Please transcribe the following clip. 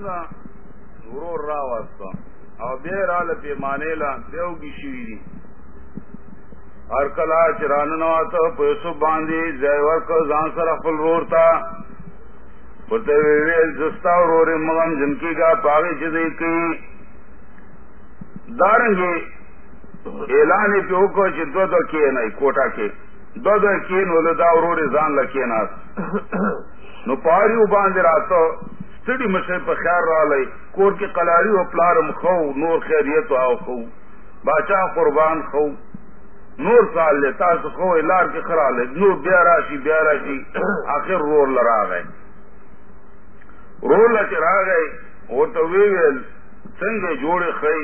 منگا ورور را واسطا او بے رال پیمانے لا دیو کی شوی دی ہر کلا چران نواتا پیسو باندھی زیور کا زان سر اخفل رور تا پتے ویویل زستا رور مغم جن کی گا پاگی چیزی کی دارنگی اعلان پیو کو چی دو دو کیے نئی کوٹا کے دو دو کین ولو دا ورور زان لکیناس نو پاریو باندې راته ستړي مشه په خیر رالی کور کې قلاری و پلارم خو، نور خیریت او خو. باچا قربان خو. نور سال لے، تاس خو، لار خرا لے. نور بیا راشی بیا راشی آخر رور لراغه رور لچ راغی او ته ویل، سنگے جوڑے خی.